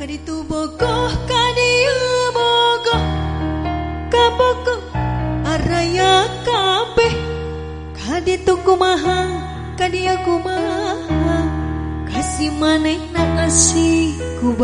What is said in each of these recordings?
Kaditu bogoh kadieu bogoh Kabogoh araya kabeh. Kaditu kumaha kadia kumaha Kasih maneh na asih ku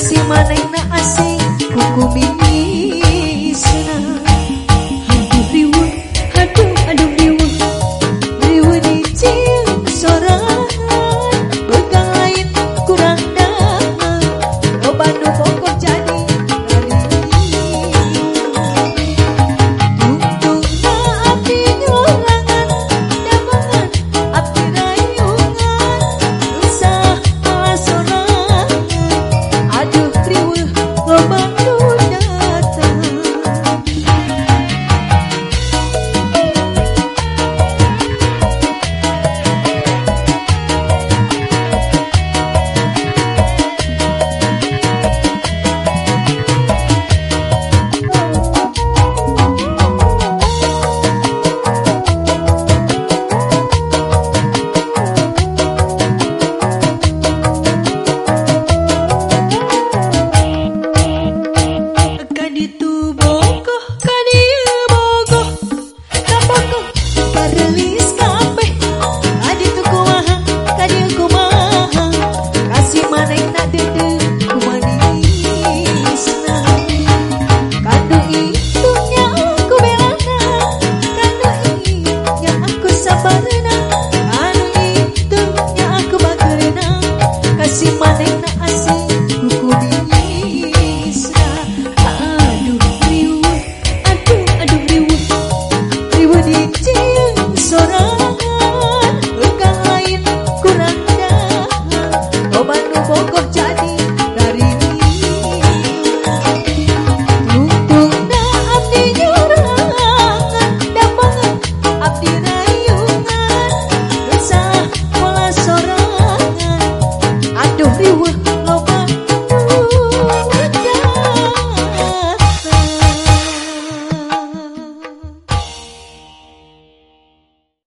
kasih manehna asing hukum Manu Poco.